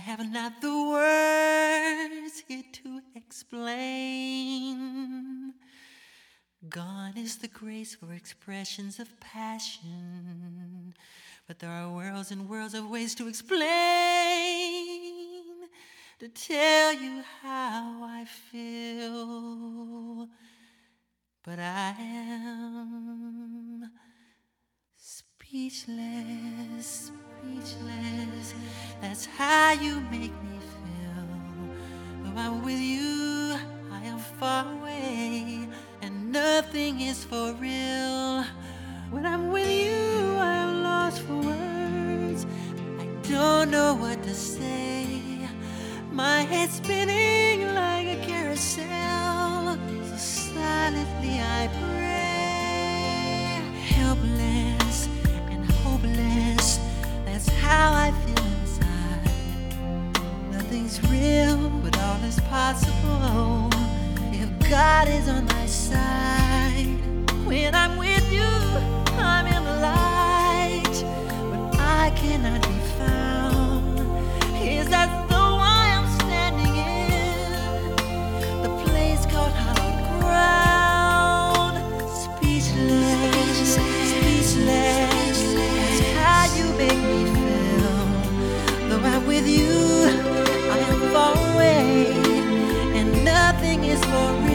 Have not the words here to explain. Gone is the grace for expressions of passion. But there are worlds and worlds of ways to explain, to tell you how I feel. But I am speechless, speechless. That's how you make me feel. Though I'm with you, I am far away, and nothing is for real. When I'm with you, I am lost for words. I don't know what to say. My head's spinning like a carousel. So silently I pray. How I feel inside. Nothing's real, but all is possible. If God is on my side. When I'm with you, I'm in the light. When I cannot with you, I am far away, and nothing is for real.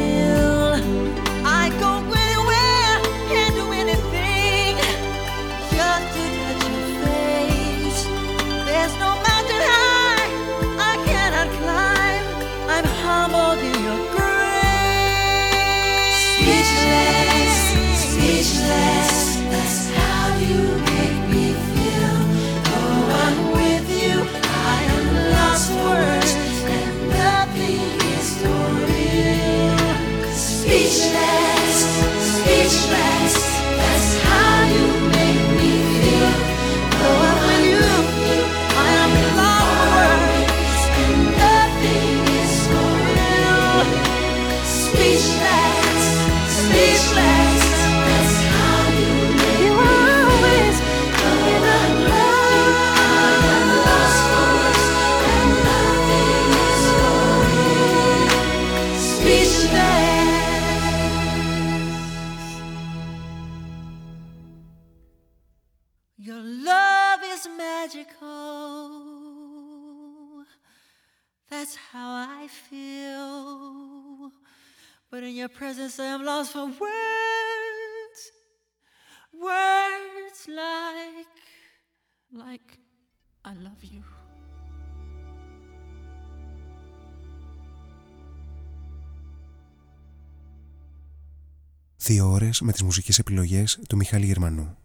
I love you. Δύο ώρες με τις μουσικές επιλογές του Μιχάλη Γερμανού.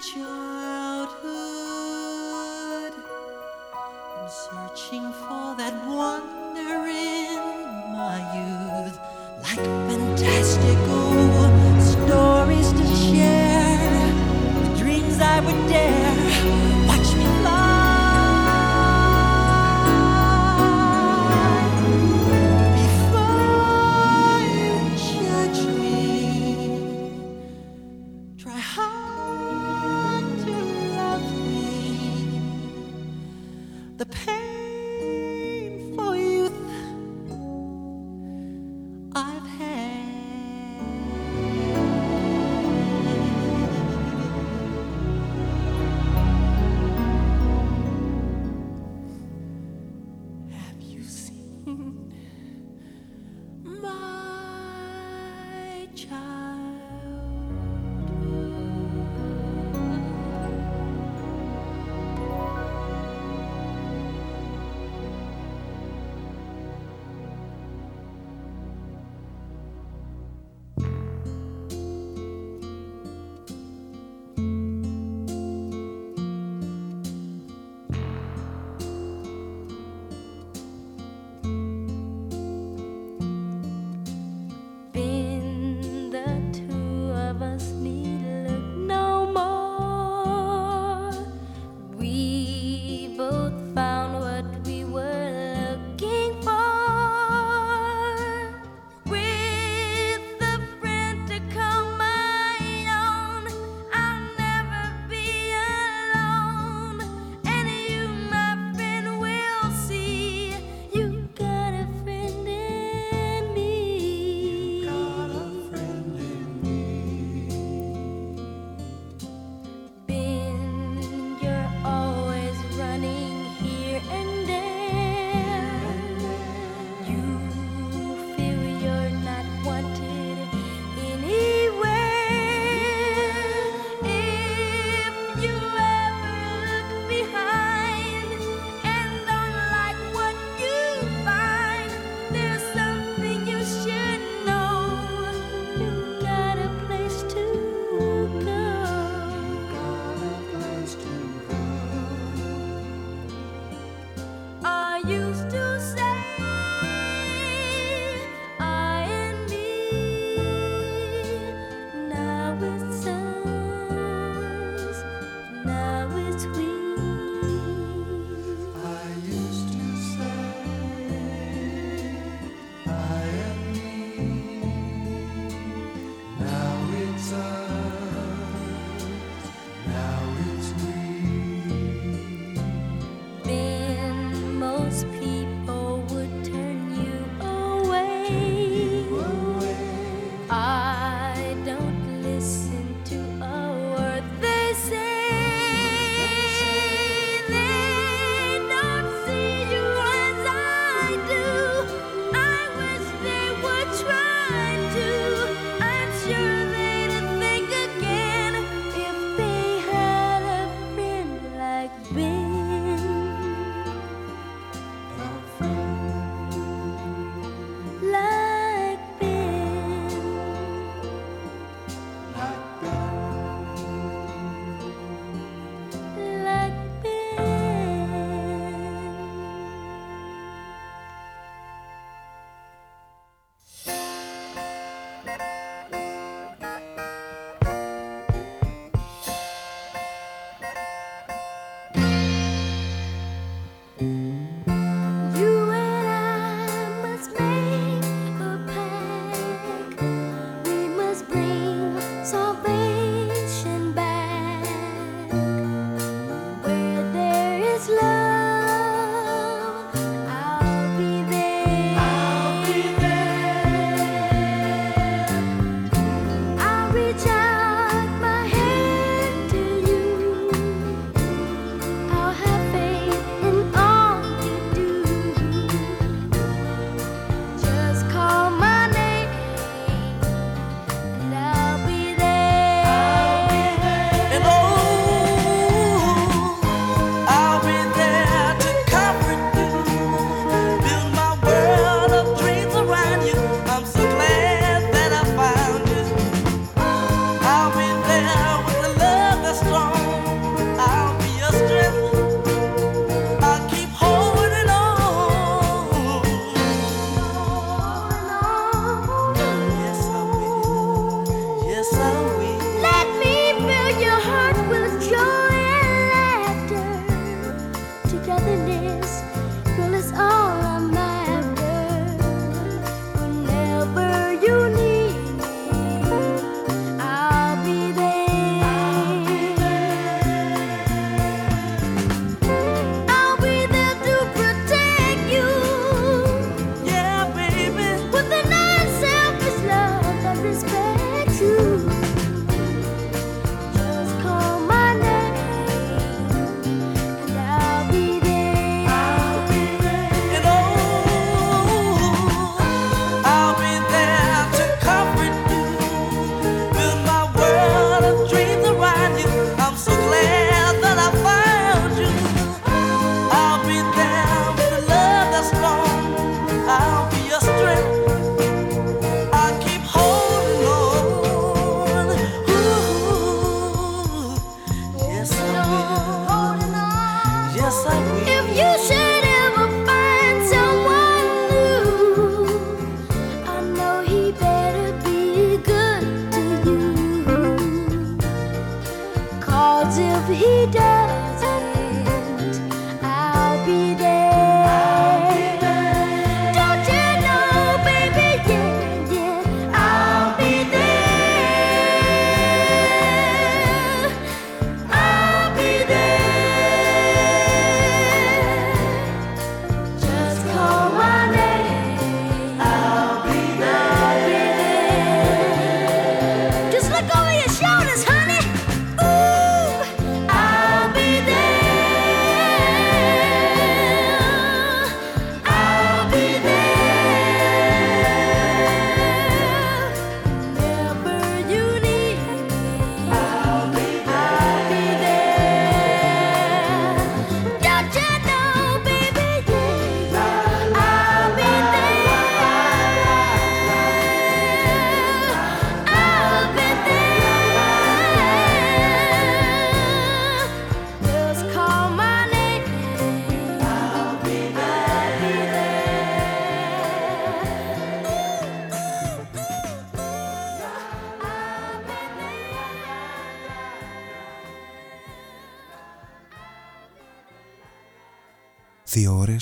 childhood. I'm searching for that wonder in my youth, like fantastical stories to share, the dreams I would dare.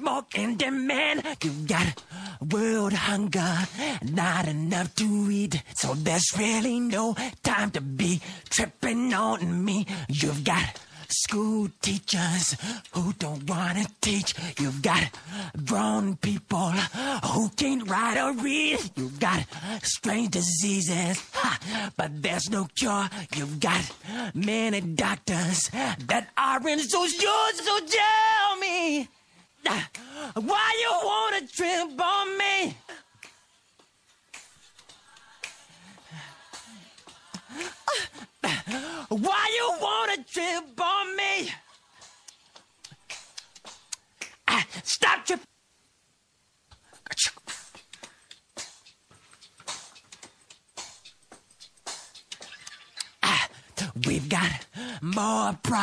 Much in demand. You've got world hunger, not enough to eat. So there's really no time to be tripping on me. You've got school teachers who don't want to teach. You've got grown people who can't write or read. You've got strange diseases, ha, but there's no cure. You've got many doctors that aren't so sure. So tell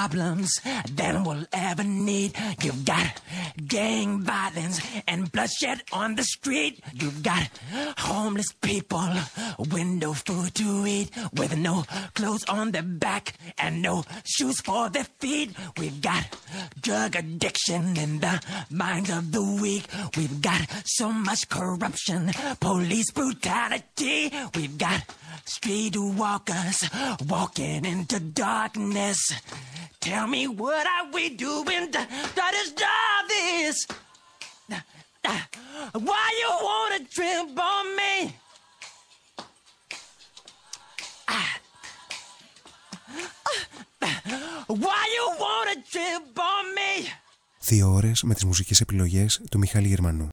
problems than we'll ever need. You've got gang violence and bloodshed on the street. You've got homeless people with no food to eat, with no clothes on their back and no shoes for their feet. We've got drug addiction in the minds of the weak. We've got so much corruption, police brutality. We've got street walkers walking into darkness. Tell me what are we doing to, to stop this? Why you wanna trip on me? Why you wanna trip on me? Δύο ώρες με τις μουσικές επιλογές του Μιχάλη Γερμανού.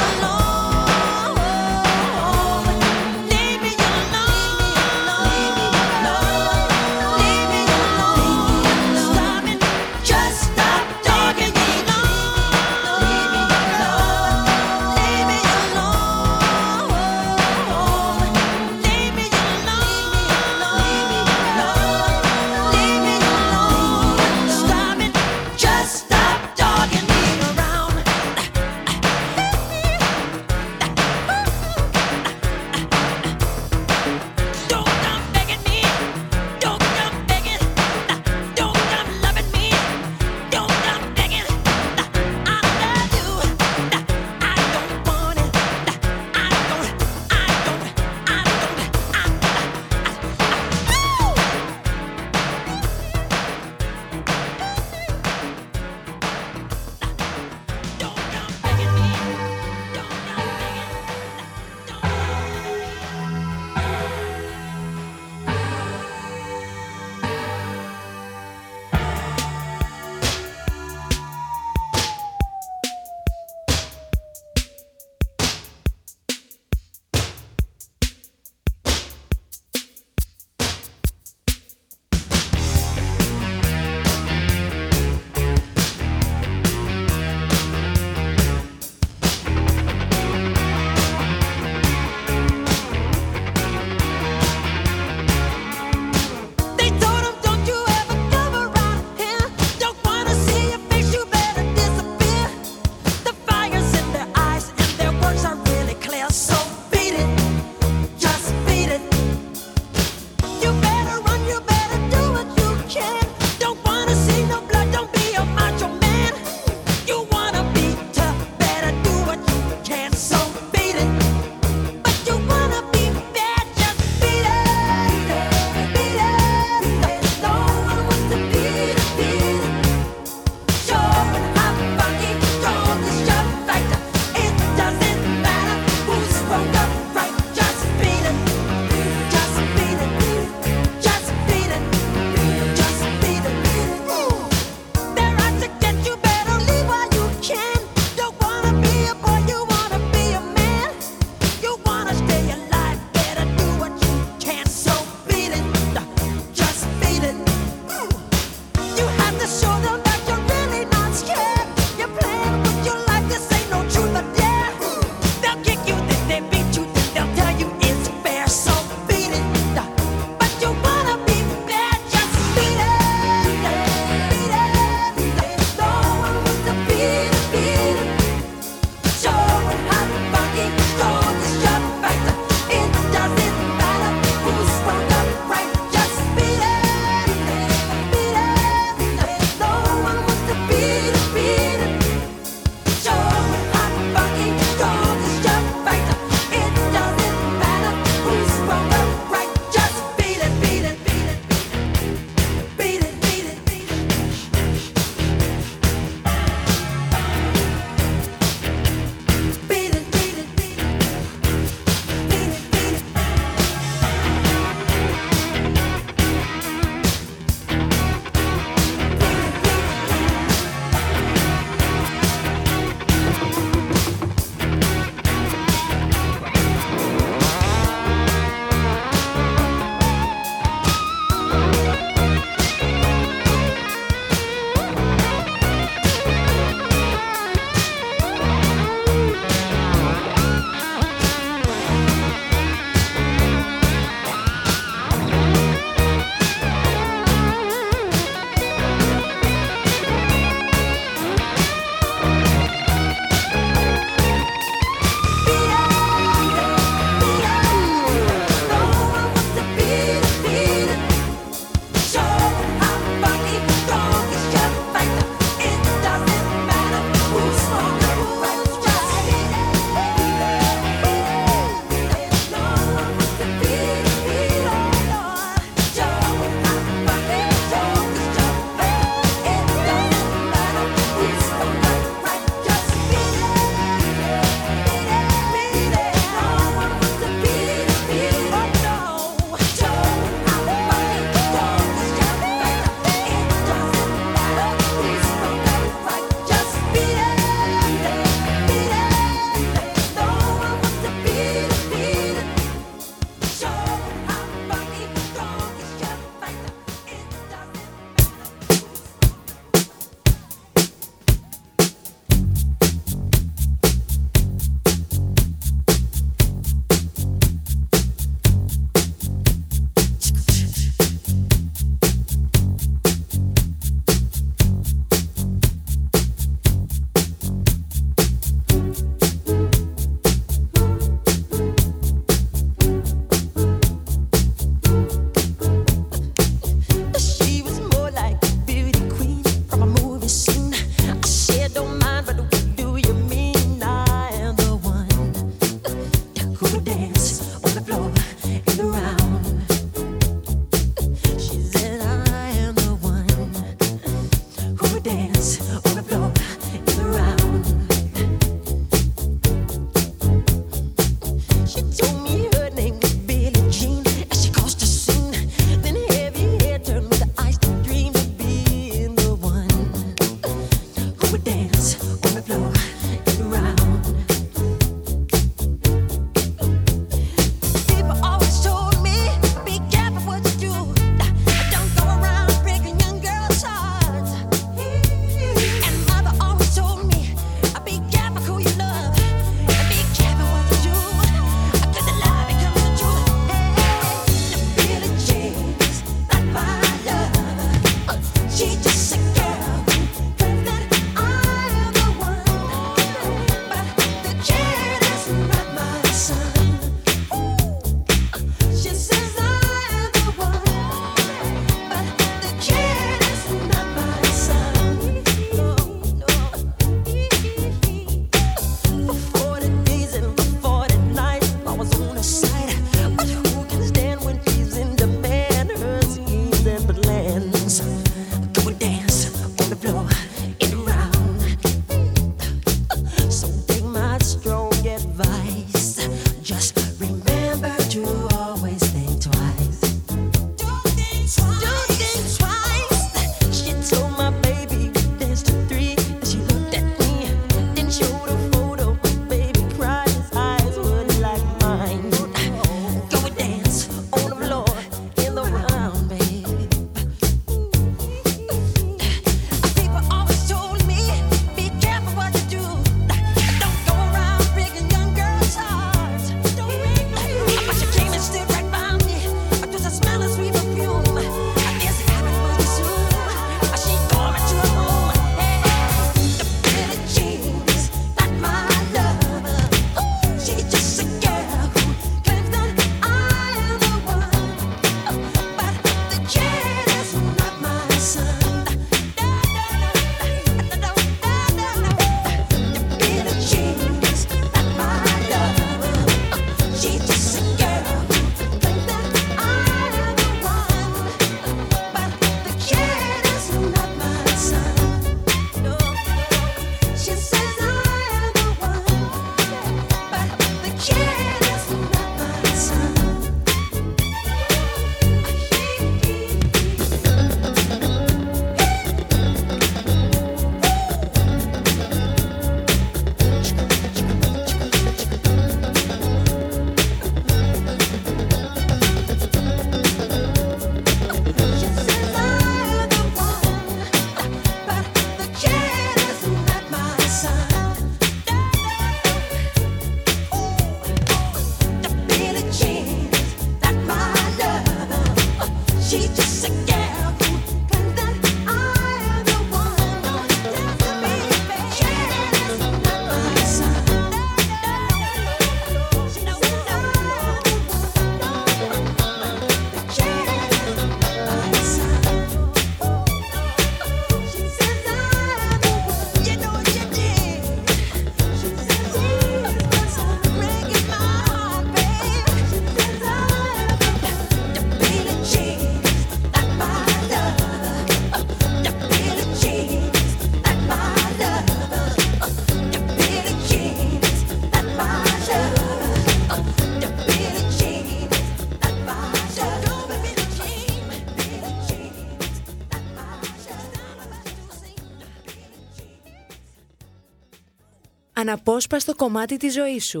αναπόσπαστο κομμάτι της ζωής σου.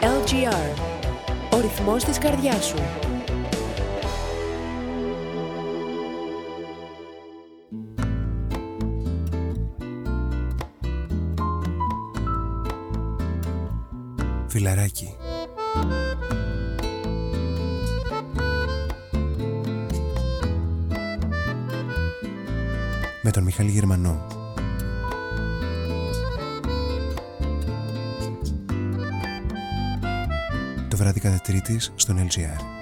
LGR. Ο ρυθμός της καρδιάς σου. Φιλαράκι. Με τον Μιχάλη Γερμανό. βράδυ κάθε Τρίτη στον LGR.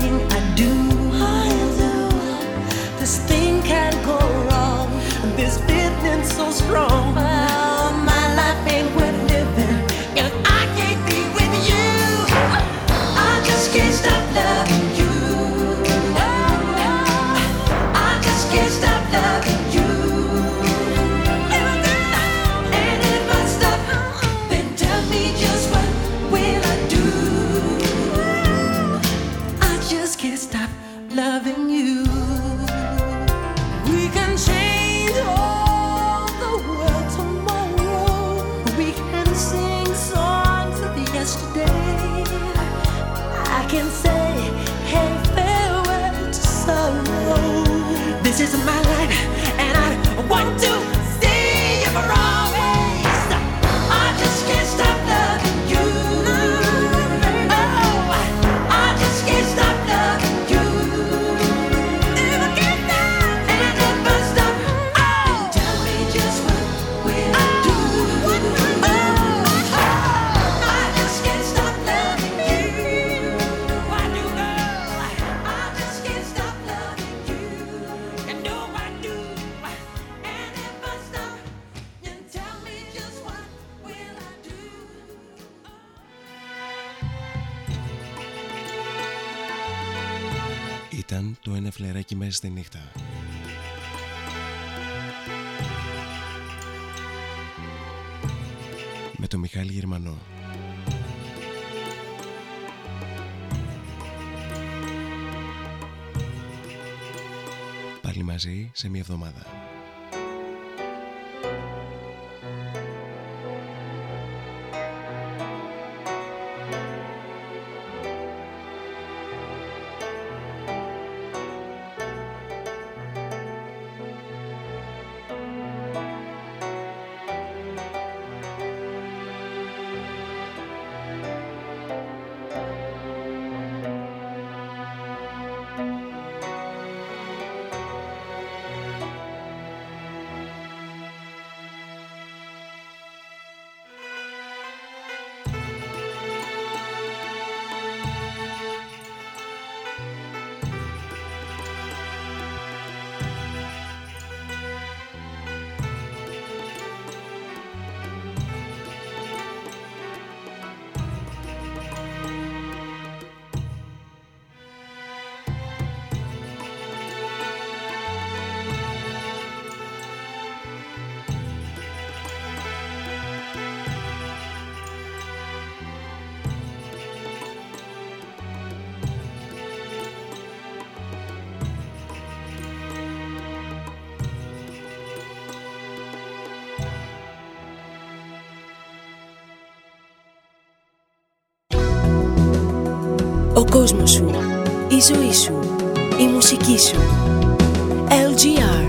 dying. I Así, semi-erdomada. Ο κόσμος σου, η ζωή σου, η μουσική σου. LGR